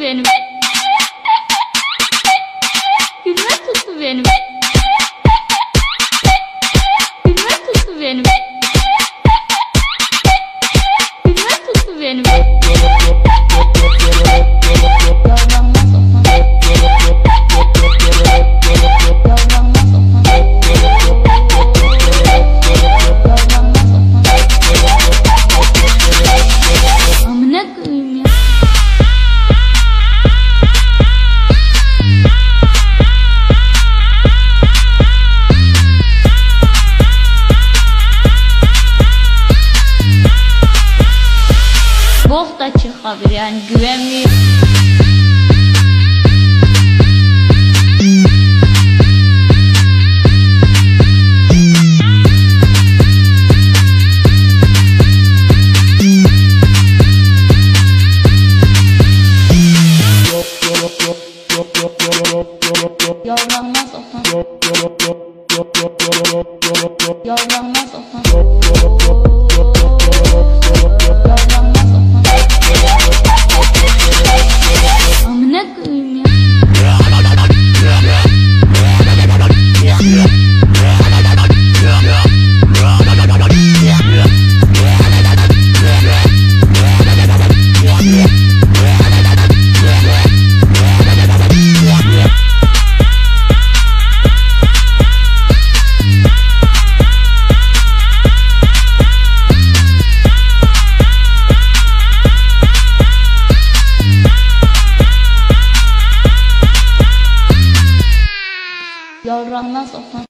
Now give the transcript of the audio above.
benim. artık abi yani güvenmiyorum. Yollanmaz otan Yollanmaz otan 老让那怎么？